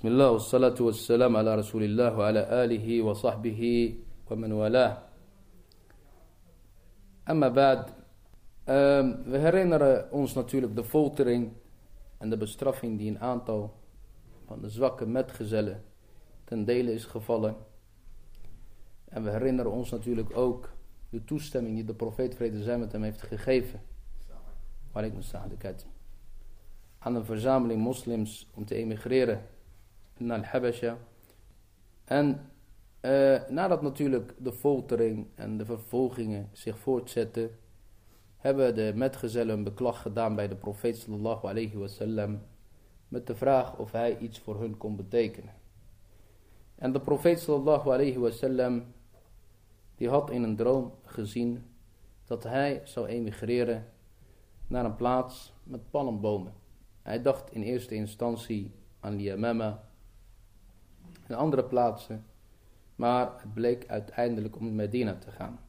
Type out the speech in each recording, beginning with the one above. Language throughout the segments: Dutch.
بسم الله والصلاة والسلام على رسول الله وعلى آله وصحبه ومن والاه Amma bad, um, we herinneren ons natuurlijk de foltering en de bestraffing die een aantal van de zwakke metgezellen ten dele is gevallen. En we herinneren ons natuurlijk ook de toestemming die de profeet vrede zij met hem heeft gegeven. Waar ik me aan een verzameling moslims om te emigreren naar Habasha. En uh, nadat natuurlijk de foltering en de vervolgingen zich voortzetten, hebben de metgezellen een beklag gedaan bij de profeet sallallahu alayhi wasallam met de vraag of hij iets voor hun kon betekenen. En de profeet sallallahu alayhi wasallam die had in een droom gezien dat hij zou emigreren naar een plaats met palmbomen. Hij dacht in eerste instantie aan Yamama andere plaatsen, maar het bleek uiteindelijk om Medina te gaan.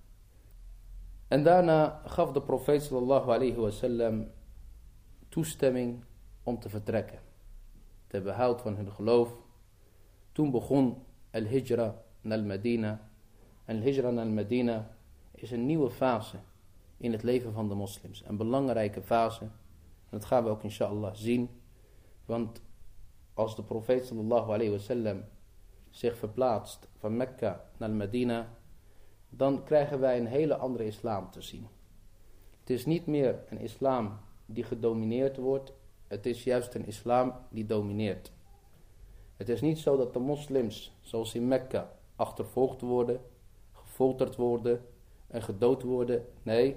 En daarna gaf de profeet sallallahu alayhi toestemming om te vertrekken. Ter behoud van hun geloof. Toen begon al-hijra naar Medina. En al-hijra naar Medina is een nieuwe fase in het leven van de moslims. Een belangrijke fase. Dat gaan we ook inshallah zien. Want als de profeet sallallahu alayhi wasallam zich verplaatst van Mekka naar Medina, dan krijgen wij een hele andere islam te zien. Het is niet meer een islam die gedomineerd wordt, het is juist een islam die domineert. Het is niet zo dat de moslims, zoals in Mekka, achtervolgd worden, gefolterd worden en gedood worden. Nee,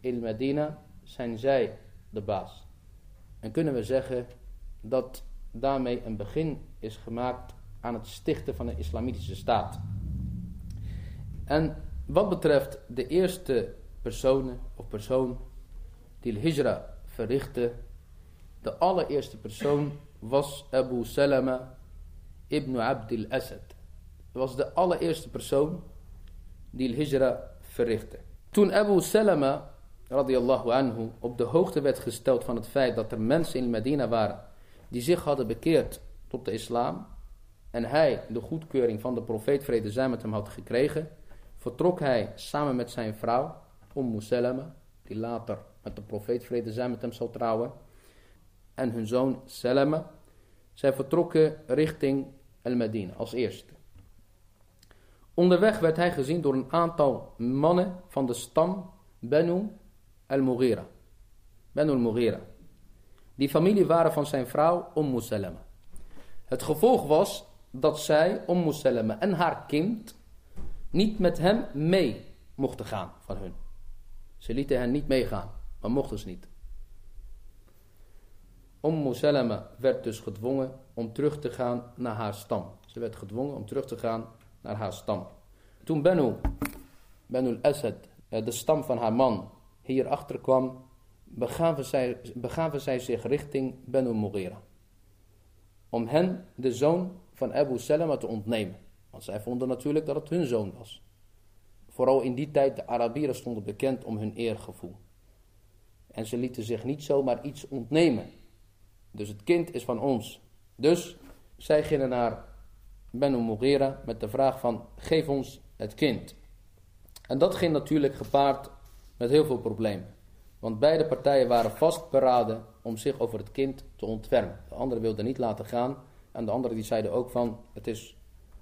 in Medina zijn zij de baas. En kunnen we zeggen dat daarmee een begin is gemaakt aan het stichten van een islamitische staat. En wat betreft de eerste personen of persoon die hijra verrichtte, de allereerste persoon was Abu Salama ibn Abdil Asad. Was de allereerste persoon die hijra verrichtte. Toen Abu Salama radiyallahu anhu op de hoogte werd gesteld van het feit dat er mensen in Medina waren die zich hadden bekeerd tot de islam, en hij de goedkeuring van de profeet vrede zij met hem had gekregen, vertrok hij samen met zijn vrouw, Ummu Salama, die later met de profeet vrede zij met hem zou trouwen, en hun zoon Salama. Zij vertrokken richting El-Medina als eerste. Onderweg werd hij gezien door een aantal mannen van de stam Benu al-Mughira. Benu al-Mughira. Die familie waren van zijn vrouw Ummu Salama. Het gevolg was dat zij, Ummu Salama en haar kind, niet met hem mee mochten gaan van hun. Ze lieten hen niet meegaan, maar mochten ze niet. Ummu Salama werd dus gedwongen om terug te gaan naar haar stam. Ze werd gedwongen om terug te gaan naar haar stam. Toen Benu, Benu al-Asad, de stam van haar man, hierachter kwam, begaven zij, begaven zij zich richting Benu Mughira. Om hen de zoon van Abu Salama te ontnemen. Want zij vonden natuurlijk dat het hun zoon was. Vooral in die tijd, de Arabieren stonden bekend om hun eergevoel. En ze lieten zich niet zomaar iets ontnemen. Dus het kind is van ons. Dus zij gingen naar Benu Mughira met de vraag van geef ons het kind. En dat ging natuurlijk gepaard met heel veel problemen. Want beide partijen waren vastberaden om zich over het kind te ontfermen. De andere wilde niet laten gaan en de anderen die zeiden ook van, het is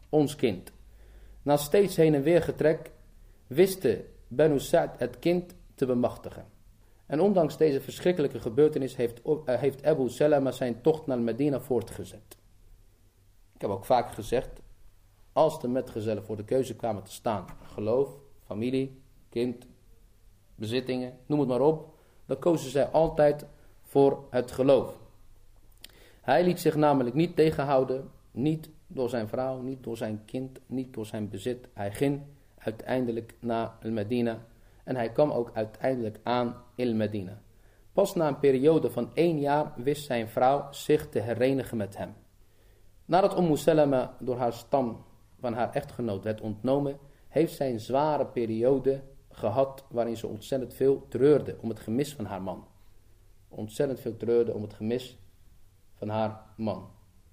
ons kind. Na steeds heen en weer getrek, wisten Benu Sa'd het kind te bemachtigen. En ondanks deze verschrikkelijke gebeurtenis heeft, uh, heeft Abu Salama zijn tocht naar Medina voortgezet. Ik heb ook vaak gezegd, als de metgezellen voor de keuze kwamen te staan, geloof, familie, kind, bezittingen, noem het maar op, dan kozen zij altijd voor het geloof. Hij liet zich namelijk niet tegenhouden, niet door zijn vrouw, niet door zijn kind, niet door zijn bezit. Hij ging uiteindelijk naar Medina en hij kwam ook uiteindelijk aan in Medina. Pas na een periode van één jaar wist zijn vrouw zich te herenigen met hem. Nadat Ummu Salama door haar stam van haar echtgenoot werd ontnomen, heeft zij een zware periode gehad waarin ze ontzettend veel treurde om het gemis van haar man. Ontzettend veel treurde om het gemis van haar man.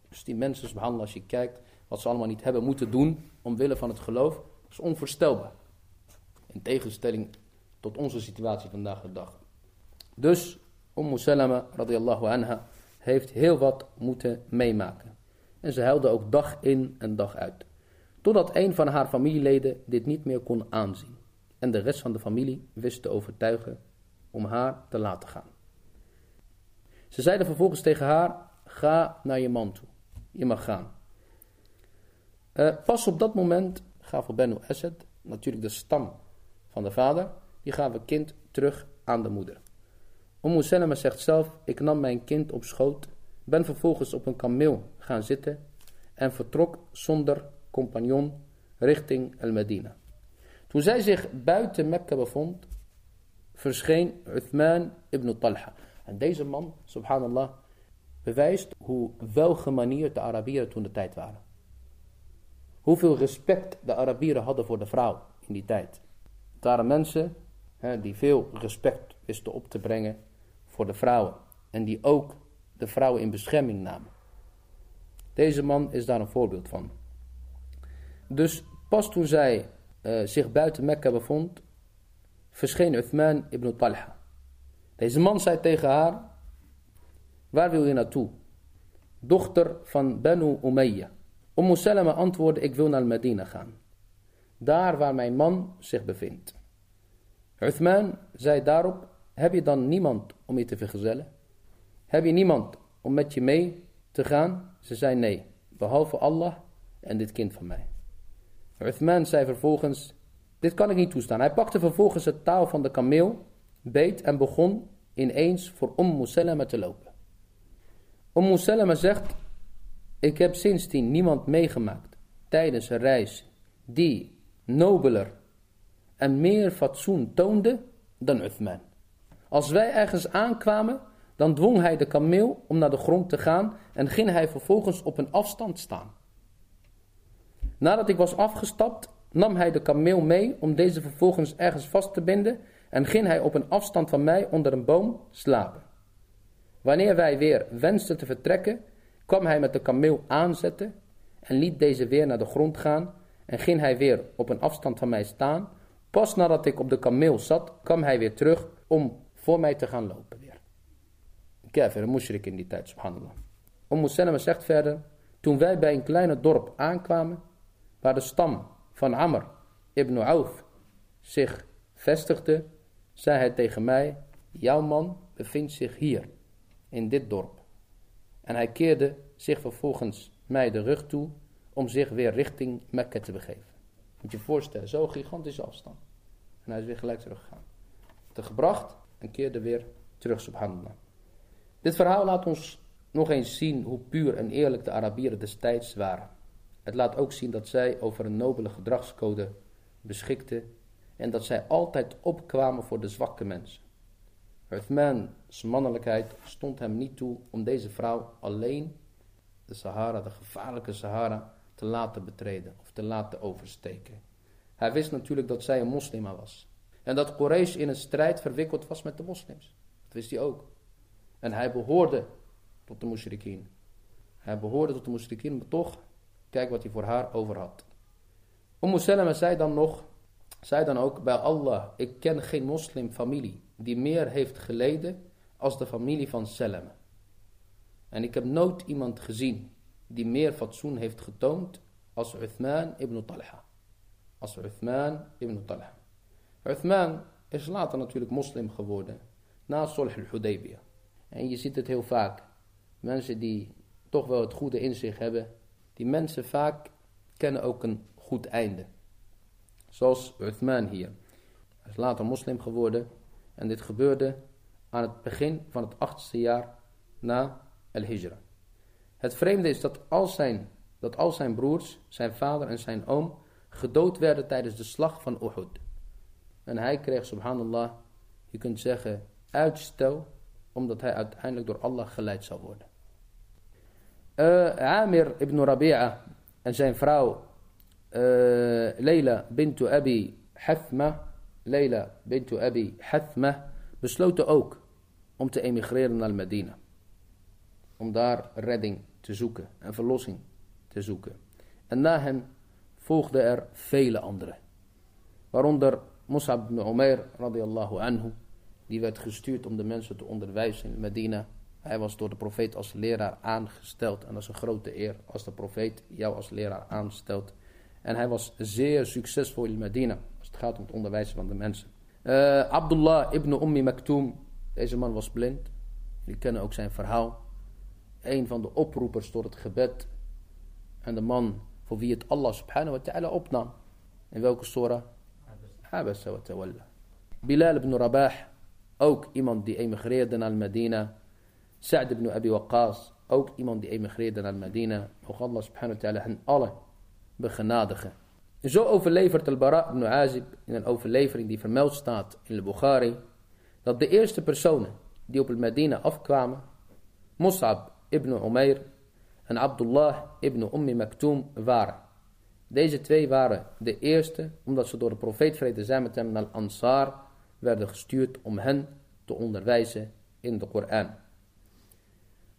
Dus die mensen, subhanallah, als je kijkt wat ze allemaal niet hebben moeten doen omwille van het geloof, is onvoorstelbaar. In tegenstelling tot onze situatie vandaag de dag. Dus Umm Salama anha heeft heel wat moeten meemaken. En ze huilde ook dag in en dag uit. Totdat een van haar familieleden dit niet meer kon aanzien. En de rest van de familie wist te overtuigen om haar te laten gaan. Ze zeiden vervolgens tegen haar, ga naar je man toe. Je mag gaan. Uh, pas op dat moment gaven Benu Asad, natuurlijk de stam van de vader, die gaven kind terug aan de moeder. Umm Salama zegt zelf, ik nam mijn kind op schoot, ben vervolgens op een kameel gaan zitten en vertrok zonder compagnon richting El-Medina. Toen zij zich buiten Mekka bevond, verscheen Uthman ibn Talha. En deze man, subhanallah, bewijst hoe welgemanierd de Arabieren toen de tijd waren. Hoeveel respect de Arabieren hadden voor de vrouw in die tijd. Het waren mensen hè, die veel respect wisten op te brengen voor de vrouwen. En die ook de vrouwen in bescherming namen. Deze man is daar een voorbeeld van. Dus pas toen zij uh, zich buiten Mekka bevond, verscheen Uthman ibn Talha. Deze man zei tegen haar, waar wil je naartoe? Dochter van Banu Umayya. Umm Salama antwoordde, ik wil naar Medina gaan. Daar waar mijn man zich bevindt. Uthman zei daarop, heb je dan niemand om je te vergezellen? Heb je niemand om met je mee te gaan? Ze zei nee, behalve Allah en dit kind van mij. Uthman zei vervolgens, dit kan ik niet toestaan. Hij pakte vervolgens het touw van de kameel, beet en begon ineens voor Umm Salama te lopen. Umm Salama zegt, ik heb sindsdien niemand meegemaakt tijdens een reis die nobeler en meer fatsoen toonde dan Uthman. Als wij ergens aankwamen, dan dwong hij de kameel om naar de grond te gaan en ging hij vervolgens op een afstand staan. Nadat ik was afgestapt, nam hij de kameel mee om deze vervolgens ergens vast te binden en ging hij op een afstand van mij onder een boom slapen. Wanneer wij weer wensten te vertrekken, kwam hij met de kameel aanzetten en liet deze weer naar de grond gaan en ging hij weer op een afstand van mij staan. Pas nadat ik op de kameel zat, kwam hij weer terug om voor mij te gaan lopen weer. Kafir, een mushrik in die tijd, subhanallah. Umm Salama zegt verder, toen wij bij een kleine dorp aankwamen, waar de stam van Amr ibn Auf zich vestigde, zei hij tegen mij, jouw man bevindt zich hier, in dit dorp. En hij keerde zich vervolgens mij de rug toe om zich weer richting Mekka te begeven. Moet je je voorstellen, zo'n gigantische afstand. En hij is weer gelijk teruggegaan. Te gebracht en keerde weer terug, subhanallah. Dit verhaal laat ons nog eens zien hoe puur en eerlijk de Arabieren destijds waren. Het laat ook zien dat zij over een nobele gedragscode beschikten en dat zij altijd opkwamen voor de zwakke mensen. Uthman's mannelijkheid stond hem niet toe om deze vrouw alleen de Sahara, de gevaarlijke Sahara, te laten betreden of te laten oversteken. Hij wist natuurlijk dat zij een moslima was. En dat Quraysh in een strijd verwikkeld was met de moslims. Dat wist hij ook. En hij behoorde tot de mushrikien. Hij behoorde tot de mushrikien, maar toch, kijk wat hij voor haar over had. Umm Salama zei dan nog, zei dan ook bij Allah, ik ken geen moslimfamilie die meer heeft geleden als de familie van Salama. En ik heb nooit iemand gezien die meer fatsoen heeft getoond als Uthman ibn Talha. Als Uthman ibn Talha. Uthman is later natuurlijk moslim geworden na Sulh al-Hudaybiyah. En je ziet het heel vaak. Mensen die toch wel het goede in zich hebben, die mensen vaak kennen ook een goed einde. Zoals Uthman hier. Hij is later moslim geworden en dit gebeurde aan het begin van het achtste jaar na al-Hijra. Het vreemde is dat al, zijn, dat al zijn broers, zijn vader en zijn oom gedood werden tijdens de slag van Uhud. En hij kreeg, subhanallah, je kunt zeggen, uitstel, omdat hij uiteindelijk door Allah geleid zal worden. Uh, Amir ibn Rabi'a en zijn vrouw Leila bintu Abi Hathma, Leila bintu Abi Hathma, besloten ook om te emigreren naar Medina. Om daar redding te zoeken en verlossing te zoeken. En na hem volgden er vele anderen. Waaronder Mus'ab ibn Umair radiallahu anhu. Die werd gestuurd om de mensen te onderwijzen in Medina. Hij was door de profeet als leraar aangesteld. En dat is een grote eer als de profeet jou als leraar aanstelt. En hij was zeer succesvol in Medina. Als het gaat om het onderwijzen van de mensen. Uh, Abdullah ibn Ummi Maktoum. Deze man was blind. Jullie kennen ook zijn verhaal. Een van de oproepers tot het gebed. En de man voor wie het Allah subhanahu wa ta'ala opnam. In welke surah? Abasa wa tawalla. Bilal ibn Rabah. Ook iemand die emigreerde naar Medina. Sa'd ibn Abi Waqqas. Ook iemand die emigreerde naar Medina. Mogen Allah subhanahu wa ta'ala hen alle begenadigen. En zo overlevert al-Bara ibn Azib in een overlevering die vermeld staat in de Bukhari. Dat de eerste personen die op Medina afkwamen. Mus'ab ibn Umair en Abdullah ibn Ummi Maktoum waren. Deze twee waren de eerste omdat ze door de profeet vrede zijn met hem naar Ansar werden gestuurd om hen te onderwijzen in de Koran.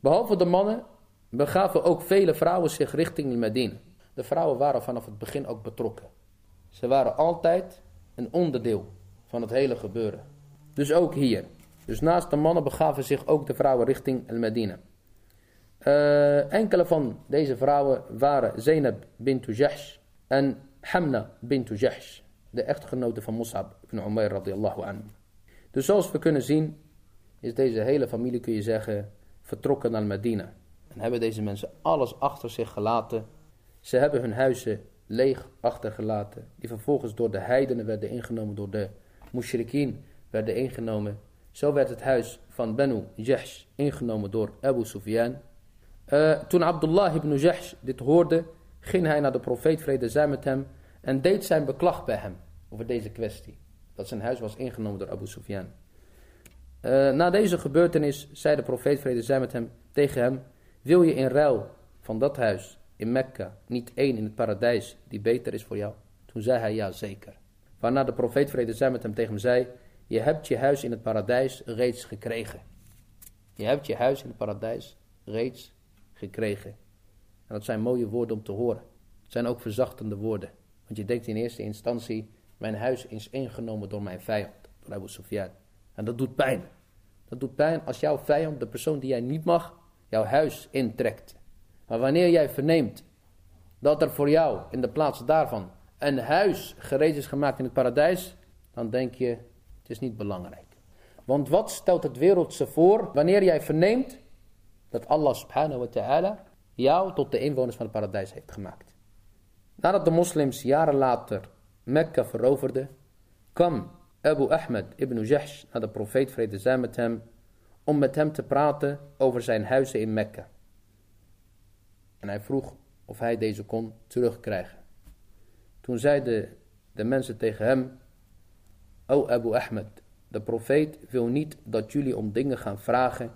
Behalve de mannen begaven ook vele vrouwen zich richting Medina. De vrouwen waren vanaf het begin ook betrokken. Ze waren altijd een onderdeel van het hele gebeuren. Dus ook hier. Dus naast de mannen begaven zich ook de vrouwen richting Medina. Uh, enkele van deze vrouwen waren Zainab bintu Jahsh en Hamna bintu Jahsh, de echtgenote van Mus'ab ibn Umair radiyallahu anhu. Dus zoals we kunnen zien, is deze hele familie, kun je zeggen, vertrokken naar Medina. En hebben deze mensen alles achter zich gelaten. Ze hebben hun huizen leeg achtergelaten, die vervolgens door de heidenen werden ingenomen, door de mushrikien werden ingenomen. Zo werd het huis van Banu Jahsh ingenomen door Abu Sufyan. Uh, toen Abdullah ibn Jahsh dit hoorde, ging hij naar de profeet vrede zij met hem en deed zijn beklag bij hem over deze kwestie. Dat zijn huis was ingenomen door Abu Sufyan. Uh, na deze gebeurtenis zei de profeet vrede zij met hem tegen hem, wil je in ruil van dat huis in Mekka niet één in het paradijs die beter is voor jou? Toen zei hij ja zeker. Waarna de profeet vrede zij met hem tegen hem zei, je hebt je huis in het paradijs reeds gekregen. Je hebt je huis in het paradijs reeds gekregen. En dat zijn mooie woorden om te horen. Het zijn ook verzachtende woorden. Want je denkt in eerste instantie, mijn huis is ingenomen door mijn vijand, door Abu. En dat doet pijn. Dat doet pijn als jouw vijand, de persoon die jij niet mag, jouw huis intrekt. Maar wanneer jij verneemt dat er voor jou in de plaats daarvan een huis gereed is gemaakt in het paradijs, dan denk je, het is niet belangrijk. Want wat stelt het wereldse voor wanneer jij verneemt dat Allah subhanahu wa ta'ala jou tot de inwoners van het paradijs heeft gemaakt. Nadat de moslims jaren later Mekka veroverden, kwam Abu Ahmed ibn Jahsh naar de profeet vrede zij met hem, om met hem te praten over zijn huizen in Mekka. En hij vroeg of hij deze kon terugkrijgen. Toen zeiden de mensen tegen hem, O Abu Ahmed, de profeet wil niet dat jullie om dingen gaan vragen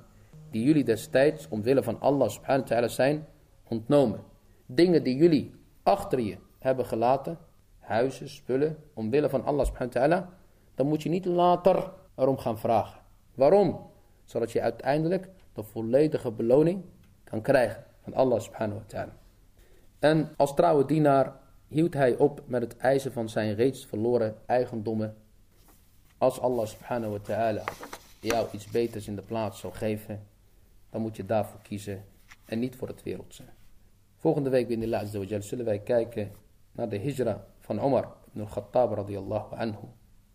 die jullie destijds omwille van Allah subhanahu wa ta'ala zijn ontnomen. Dingen die jullie achter je hebben gelaten, huizen, spullen, omwille van Allah subhanahu wa ta'ala, dan moet je niet later erom gaan vragen. Waarom? Zodat je uiteindelijk de volledige beloning kan krijgen van Allah subhanahu wa ta'ala. En als trouwe dienaar hield hij op met het eisen van zijn reeds verloren eigendommen. Als Allah subhanahu wa ta'ala jou iets beters in de plaats zou geven, dan moet je daarvoor kiezen en niet voor het wereldse. Volgende week in de laatste zullen wij kijken naar de hijra van Omar ibn al-Khattab radiyallahu anhu.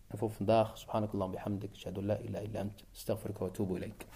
En voor vandaag, subhanakallah bihamdik, shadu la ilaha illa wa atubu ilayk.